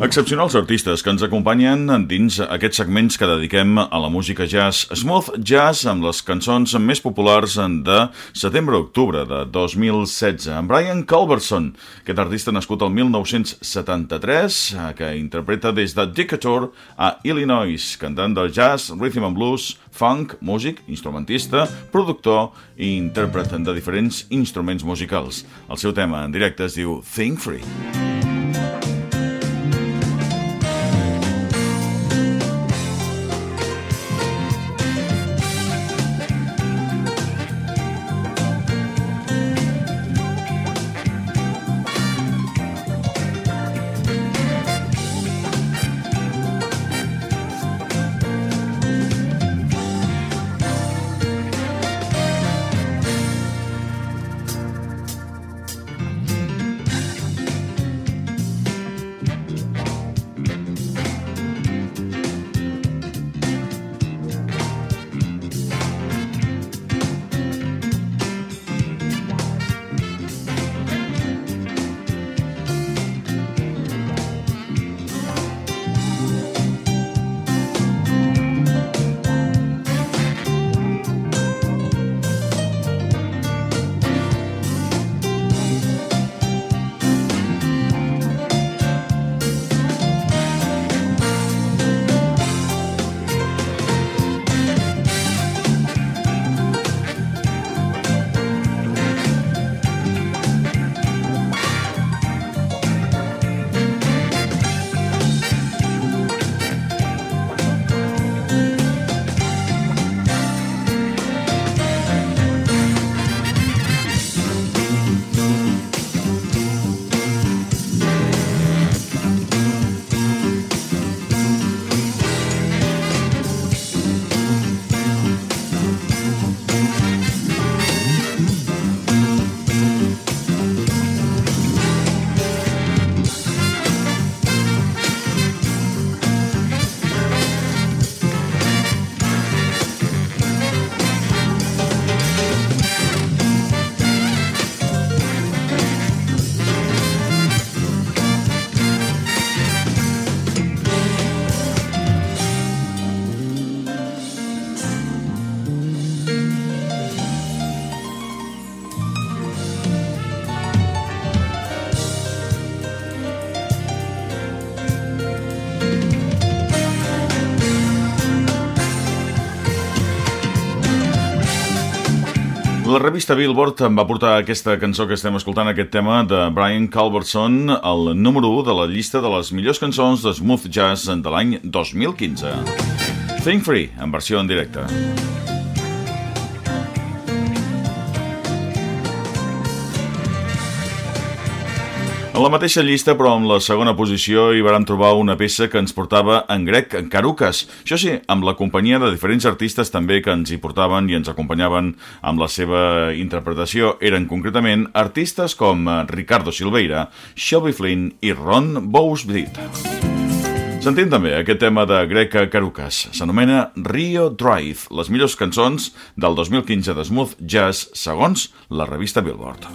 Excepcionals artistes que ens acompanyen dins aquests segments que dediquem a la música jazz. Smooth Jazz amb les cançons més populars de setembre-octubre de 2016. En Brian Culberson, aquest artista nascut el 1973, que interpreta des de Decatur a Illinois, cantant del jazz, rhythm and blues, funk, músic, instrumentista, productor i intèrpret de diferents instruments musicals. El seu tema en directe es diu Think Free. La revista Billboard em va portar aquesta cançó que estem escoltant, aquest tema de Brian Culbertson, el número 1 de la llista de les millors cançons de smooth jazz de l'any 2015. Think Free, en versió en directe. En la mateixa llista, però amb la segona posició, hi vam trobar una peça que ens portava en grec, en Carucas. Això sí, amb la companyia de diferents artistes també que ens hi portaven i ens acompanyaven amb la seva interpretació. Eren concretament artistes com Ricardo Silveira, Shelby Flynn i Ron Bowsbrit. Sentim també aquest tema de Greca Carucas. S'anomena Rio Drive, les millors cançons del 2015 de Smooth Jazz segons la revista Billboard.